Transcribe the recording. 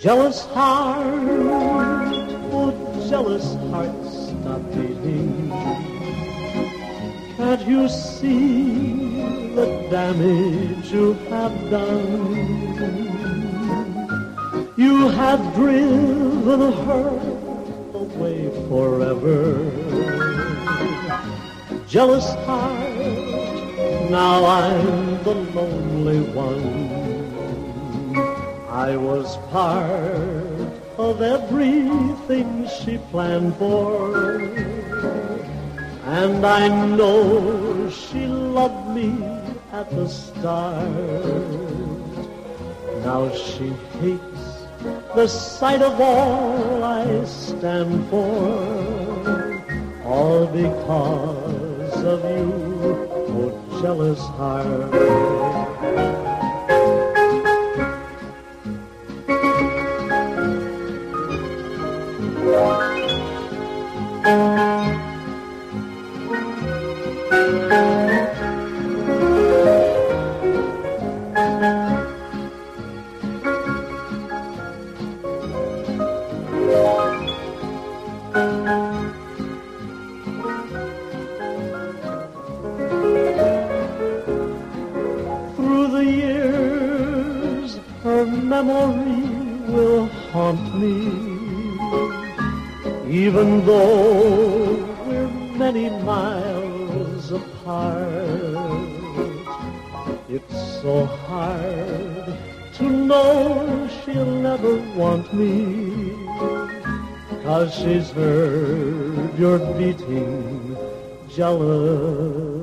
Jealous heart, oh jealous heart, stop beating. Can't you see the damage you have done? You have driven her away forever. Jealous heart, now I'm the lonely one. I was part of everything she planned for. And I know she loved me at the start. Now she hates the sight of all I stand for. All because of you, oh jealous heart. Memory will haunt me. Even though we're many miles apart, it's so hard to know she'll never want me. Cause she's heard you're beating jealous